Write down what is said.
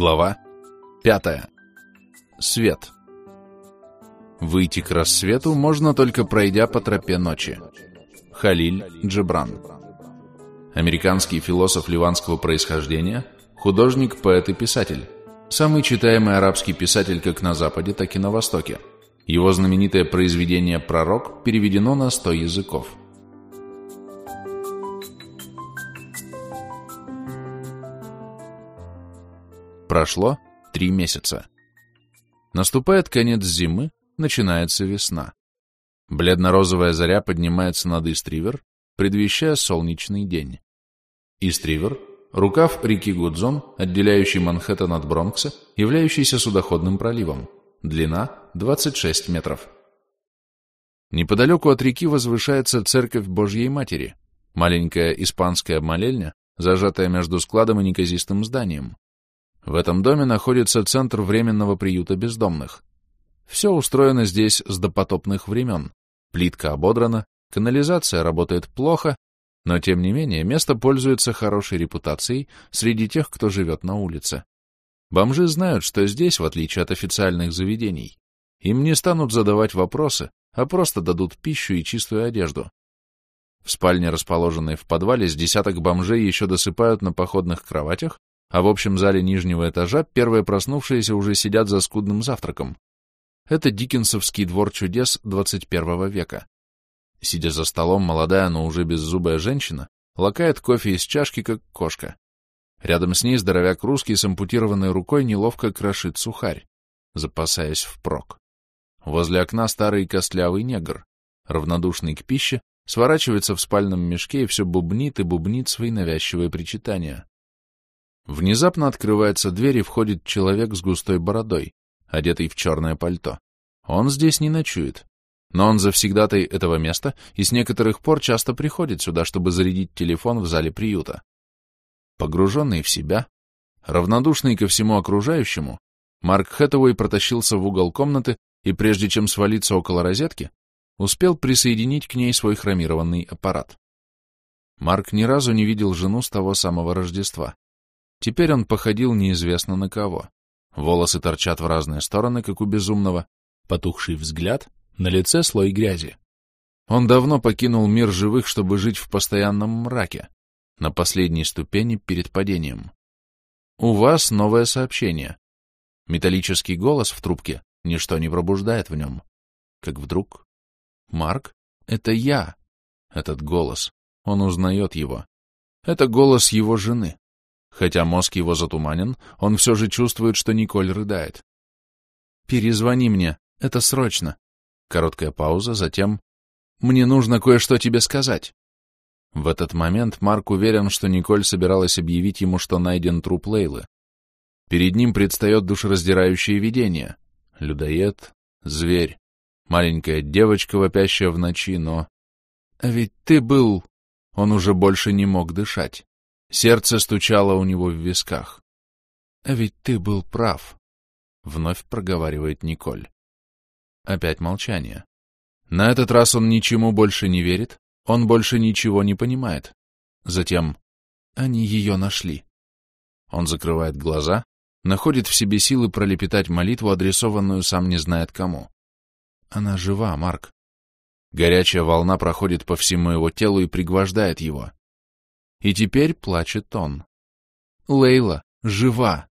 Глава 5. Свет. Выйти к рассвету можно только пройдя по тропе ночи. Халиль Джебран. Американский философ ливанского происхождения, художник, поэт и писатель. Самый читаемый арабский писатель как на Западе, так и на Востоке. Его знаменитое произведение «Пророк» переведено на 100 языков. Прошло три месяца. Наступает конец зимы, начинается весна. Бледно-розовая заря поднимается над Истривер, предвещая солнечный день. Истривер — рукав реки Гудзон, отделяющий Манхэттен от Бронкса, являющийся судоходным проливом. Длина — 26 метров. Неподалеку от реки возвышается церковь Божьей Матери, маленькая испанская молельня, зажатая между складом и неказистым зданием. В этом доме находится центр временного приюта бездомных. Все устроено здесь с допотопных времен. Плитка ободрана, канализация работает плохо, но тем не менее место пользуется хорошей репутацией среди тех, кто живет на улице. Бомжи знают, что здесь, в отличие от официальных заведений, им не станут задавать вопросы, а просто дадут пищу и чистую одежду. В спальне, расположенной в подвале, с десяток бомжей еще досыпают на походных кроватях, а в общем зале нижнего этажа первые проснувшиеся уже сидят за скудным завтраком. Это диккенсовский двор чудес 21 века. Сидя за столом, молодая, но уже беззубая женщина лакает кофе из чашки, как кошка. Рядом с ней здоровяк русский с ампутированной рукой неловко крошит сухарь, запасаясь впрок. Возле окна старый костлявый негр, равнодушный к пище, сворачивается в спальном мешке и все бубнит и бубнит свои навязчивые причитания. Внезапно открывается дверь и входит человек с густой бородой, одетый в черное пальто. Он здесь не ночует, но он завсегдатай этого места и с некоторых пор часто приходит сюда, чтобы зарядить телефон в зале приюта. Погруженный в себя, равнодушный ко всему окружающему, Марк Хэтэуэй протащился в угол комнаты и, прежде чем свалиться около розетки, успел присоединить к ней свой хромированный аппарат. Марк ни разу не видел жену с того самого Рождества. Теперь он походил неизвестно на кого. Волосы торчат в разные стороны, как у безумного, потухший взгляд, на лице слой грязи. Он давно покинул мир живых, чтобы жить в постоянном мраке, на последней ступени перед падением. У вас новое сообщение. Металлический голос в трубке ничто не пробуждает в нем. Как вдруг... Марк? Это я. Этот голос. Он узнает его. Это голос его жены. Хотя мозг его затуманен, он все же чувствует, что Николь рыдает. «Перезвони мне, это срочно». Короткая пауза, затем «Мне нужно кое-что тебе сказать». В этот момент Марк уверен, что Николь собиралась объявить ему, что найден труп Лейлы. Перед ним предстает душераздирающее видение. Людоед, зверь, маленькая девочка, вопящая в ночи, но... А ведь ты был... Он уже больше не мог дышать. Сердце стучало у него в висках. «А ведь ты был прав», — вновь проговаривает Николь. Опять молчание. На этот раз он ничему больше не верит, он больше ничего не понимает. Затем они ее нашли. Он закрывает глаза, находит в себе силы пролепетать молитву, адресованную сам не знает кому. Она жива, Марк. Горячая волна проходит по всему его телу и пригвождает его. И теперь плачет он. Лейла жива.